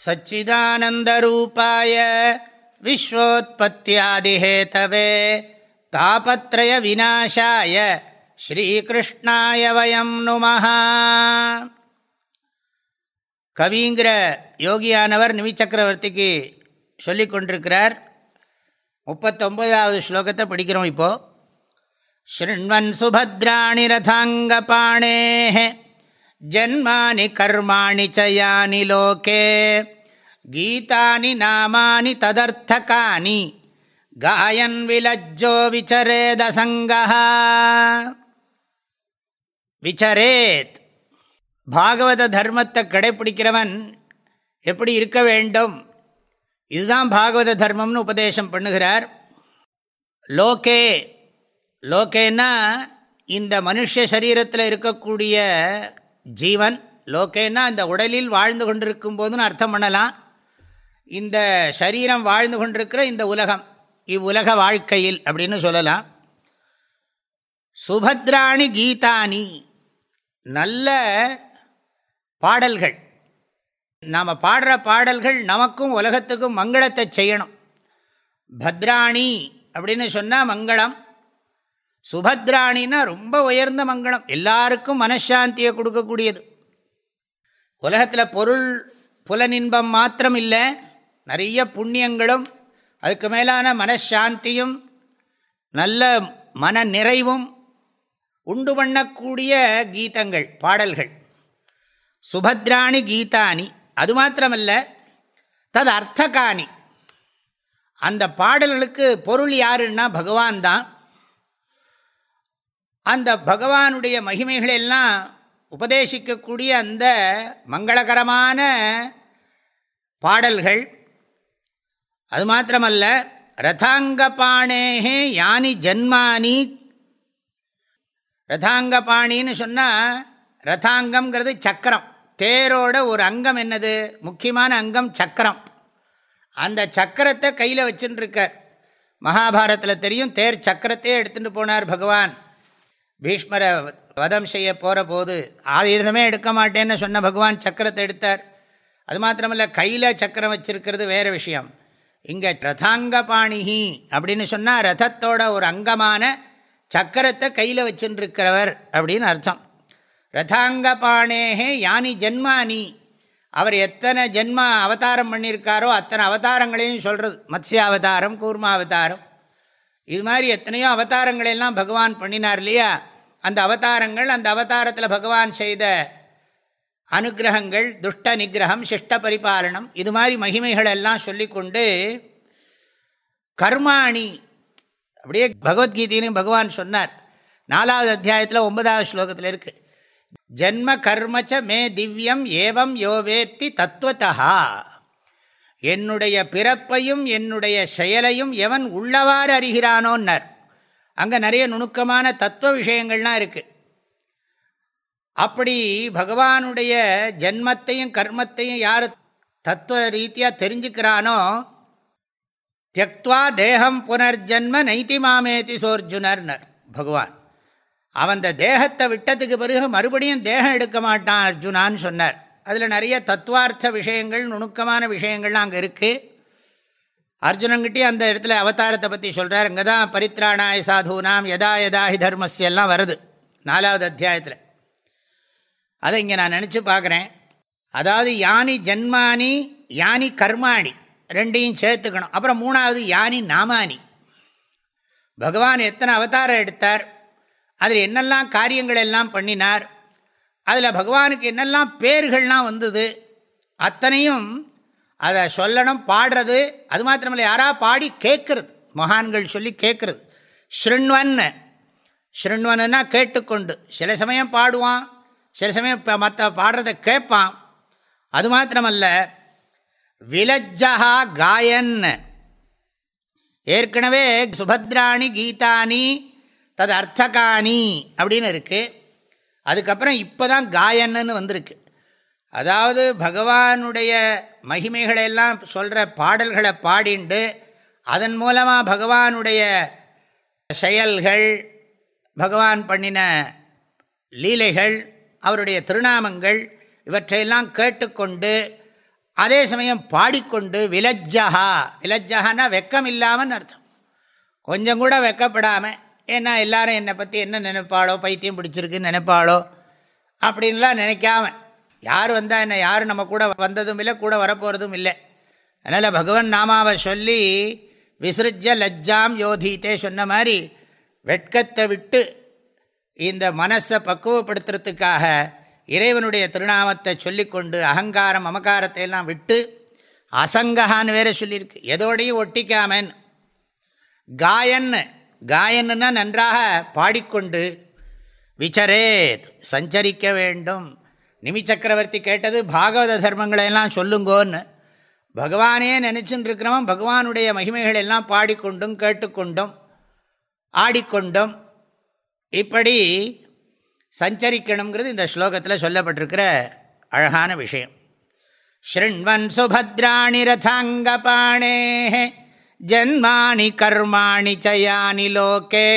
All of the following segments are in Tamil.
सच्चिदानन्दरूपाय विश्वोत्पत्त्यादिहेतवे तापत्रयविनाशाय ஸ்ரீகிருஷ்ணாய வயம் நுமஹ கவிங்கிற யோகியானவர் நிமிச்சக்கரவர்த்திக்கு சொல்லி கொண்டிருக்கிறார் முப்பத்தொன்பதாவது ஸ்லோகத்தை படிக்கிறோம் இப்போது शृण्वन् सुभद्राणि रथाङ्गपाणेः ஜன்மானி கர்மாணி சயானி லோகே. கீதானி நாமானி ததர்த்தகானி. காயன் விலஜ்ஜோ விசரேதசங்கா விசரேத். பாகவத தர்மத்தை கடைப்பிடிக்கிறவன் எப்படி இருக்க வேண்டும்? இதுதான் பாகவத தர்மம்னு உபதேசம் பண்ணுகிறார். லோகே. லோகேன்னா இந்த மனுஷரீரத்தில் இருக்கக்கூடிய ஜீவன் லோகேன்னா இந்த உடலில் வாழ்ந்து கொண்டிருக்கும் போதுன்னு அர்த்தம் பண்ணலாம். இந்த சரீரம் வாழ்ந்து கொண்டிருக்கிற இந்த உலகம் இவ்வுலக வாழ்க்கையில் அப்படின்னு சொல்லலாம். சுபத்ராணி கீதானி நல்ல பாடல்கள். நாம் பாடுற பாடல்கள் நமக்கும் உலகத்துக்கும் மங்களத்தை செய்யணும். பத்ராணி அப்படின்னு சொன்னால் மங்களம் சுபத்ராணின்னா ரொம்ப உயர்ந்த மங்களம். எல்லாருக்கும் மனசாந்தியை கொடுக்கக்கூடியது. உலகத்தில் பொருள் புலனின்பம் மாத்திரம் இல்லை நிறைய புண்ணியங்களும் அதுக்கு மேலான மனசாந்தியும் நல்ல மன நிறைவும் உண்டு பண்ணக்கூடிய கீதங்கள் பாடல்கள். சுபத்ராணி கீதானி அது மாத்திரமல்ல தது அர்த்தகாணி அந்த பாடல்களுக்கு பொருள் யாருன்னா பகவான் தான். அந்த பகவானுடைய மகிமைகளெல்லாம் உபதேசிக்கக்கூடிய அந்த மங்களகரமான பாடல்கள். அது மாத்திரமல்ல ரதாங்கபாணேகே யானி ஜன்மானி. ரதாங்கபாணின்னு சொன்னால் ரதாங்கம்ங்கிறது சக்கரம். தேரோட ஒரு அங்கம் என்னது? முக்கியமான அங்கம் சக்கரம். அந்த சக்கரத்தை கையில் வச்சுட்டுருக்கார் மகாபாரத்தில் தெரியும் தேர் சக்கரத்தையே எடுத்துகிட்டு போனார் பகவான். பீஷ்மரை வதம் செய்ய போகிற போது ஆயுதமே எடுக்க மாட்டேன்னு சொன்ன பகவான் சக்கரத்தை எடுத்தார். அது மாத்திரமல்ல கையில் சக்கரம் வச்சிருக்கிறது வேறு விஷயம். இங்கே ரதாங்க பாணிஹி அப்படின்னு சொன்னால் ரதத்தோட ஒரு அங்கமான சக்கரத்தை கையில் வச்சுருக்கிறவர் அப்படின்னு அர்த்தம். ரதாங்க பாணேகே யானி ஜென்மானி. அவர் எத்தனை ஜென்மா அவதாரம் பண்ணியிருக்காரோ அத்தனை அவதாரங்களையும் சொல்கிறது மத்ஸ்ய அவதாரம் கூர்மா அவதாரம் இது மாதிரி எத்தனையோ அவதாரங்களையெல்லாம் பகவான் பண்ணினார் இல்லையா? அந்த அவதாரங்கள் அந்த அவதாரத்தில் பகவான் செய்த அனுகிரகங்கள் துஷ்ட நிகிரகம் சிஷ்ட பரிபாலனம் இது மாதிரி மகிமைகள் எல்லாம் சொல்லிக்கொண்டு கர்மாணி அப்படியே பகவத்கீதையிலையும் பகவான் சொன்னார். நாலாவது அத்தியாயத்தில் ஒன்பதாவது ஸ்லோகத்தில் இருக்குது ஜென்ம கர்மச்ச மே திவ்யம் ஏவம் யோவேத்தி தத்துவத்தா என்னுடைய பிறப்பையும் என்னுடைய செயலையும் எவன் உள்ளவாறு அறிகிறானோன்னர். அங்கே நிறைய நுணுக்கமான தத்துவ விஷயங்கள்லாம் இருக்குது அப்படி பகவானுடைய ஜென்மத்தையும் கர்மத்தையும் யார் தத்துவ ரீதியாக தெரிஞ்சுக்கிறானோ தியக்துவா தேகம் புனர்ஜென்ம நைத்தி மாமேதி சோர்ஜுனர்னர் பகவான். அவன் அந்த தேகத்தை விட்டதுக்கு பிறகு மறுபடியும் தேகம் எடுக்க மாட்டான் அர்ஜுனான்னு சொன்னார். அதில் நிறைய தத்துவார்த்த விஷயங்கள் நுணுக்கமான விஷயங்கள்லாம் அங்கே இருக்குது அர்ஜுனங்கிட்டே அந்த இடத்துல அவதாரத்தை பற்றி சொல்கிறார் இங்கே தான் பரித்ராணாய சாதுனாம் யதா யதாஹி தர்மஸ்யெல்லாம் வருது. நாலாவது அத்தியாயத்தில். அதை இங்கே நான் நினச்சி பார்க்குறேன். அதாவது யானி ஜன்மானி யானி கர்மாணி ரெண்டையும் சேர்த்துக்கணும். அப்புறம் மூணாவது யானி நாமானி. பகவான் எத்தனை அவதாரம் எடுத்தார்? அதில் என்னெல்லாம் காரியங்கள் எல்லாம் பண்ணினார்? அதில் பகவானுக்கு என்னெல்லாம் பேர்கள்லாம் வந்தது? அத்தனையும் அதை சொல்லணும் பாடுறது. அது மாத்திரமில்லை யாராக பாடி கேட்குறது மகான்கள் சொல்லி கேட்குறது ஸ்ருண்வன் ஸ்ருண்வன்னா கேட்டுக்கொண்டு. சில சமயம் பாடுவான். சில சமயம் இப்போ மற்ற பாடுறதை கேட்பான். அது மாத்திரமல்ல விலஜ்ஜா காயன் ஏற்கனவே சுபத்ராணி கீதானி தது அர்த்தகானி அப்படின்னு இருக்குது அதுக்கப்புறம் இப்போ தான் காயன்னு வந்திருக்கு. அதாவது பகவானுடைய மகிமைகளெல்லாம் சொல்கிற பாடல்களை பாடிண்டு அதன் மூலமாக பகவானுடைய செயல்கள் பகவான் பண்ணின லீலைகள் அவருடைய திருநாமங்கள் இவற்றையெல்லாம் கேட்டுக்கொண்டு அதே சமயம் பாடிக்கொண்டு விலஜ்ஜகா விலஜ்ஜகான்னா வெக்கம் இல்லாமல் அர்த்தம். கொஞ்சம் கூட வெக்கப்படாமல் ஏன்னா எல்லாரும் என்னை பற்றி என்ன நினைப்பாளோ பைத்தியம் பிடிச்சிருக்குன்னு நினைப்பாளோ அப்படின்லாம் நினைக்காம யார் வந்தால் என்ன? யாரும் நம்ம கூட வந்ததும் இல்லை கூட வரப்போகிறதும் இல்லை. அதனால் பகவன் நாமாவை சொல்லி விசிறிஜ லஜ்ஜாம் யோதித்தே சொன்ன மாதிரி வெட்கத்தை விட்டு இந்த மனசை பக்குவப்படுத்துறதுக்காக இறைவனுடைய திருநாமத்தை சொல்லிக்கொண்டு அகங்காரம் அமகாரத்தை எல்லாம் விட்டு அசங்ககான்னு வேற சொல்லியிருக்கு. எதோடையும் ஒட்டிக்காமன். காயன்னு காயன்னா நன்றாக பாடிக்கொண்டு விசரேத் சஞ்சரிக்க வேண்டும். நிமி சக்கரவர்த்தி கேட்டது பாகவத தர்மங்களை எல்லாம் சொல்லுங்கோன்னு. பகவானே நினச்சின்னு இருக்கிறவன் பகவானுடைய மகிமைகள் எல்லாம் பாடிக்கொண்டும் கேட்டுக்கொண்டும் ஆடிக்கொண்டும் இப்படி சஞ்சரிக்கணுங்கிறது இந்த ஸ்லோகத்தில் சொல்லப்பட்டிருக்கிற அழகான விஷயம். ஸ்ருண்வன் சுபத்ராணி ரதாங்கபாணே ஜன்மானி கர்மாணி சயானி லோகே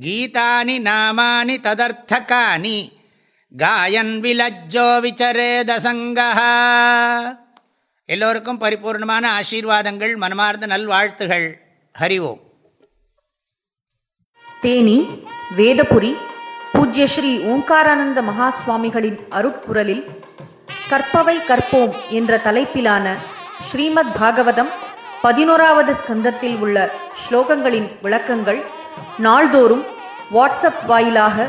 கீதானி நாமானி ததர்த்தகானி காயன் விலஜ்ஜோ விசரேதசங்கா எல்லோருக்கும் பரிபூர்ணமான ஆசீர்வாதங்கள் மனமார்ந்த நல்வாழ்த்துகள். ஹரிவோம் தேனி வேதபுரி பூஜ்ய ஸ்ரீ ஓம்காரானந்த மகாஸ்வாமிகளின் அருப்புரலில் கற்பவை கற்போம் என்ற தலைப்பிலான ஸ்ரீமத் பாகவதம் பதினோராவது ஸ்கந்தத்தில் உள்ள ஸ்லோகங்களின் விளக்கங்கள் நாள்தோறும் வாட்ஸ்அப் வாயிலாக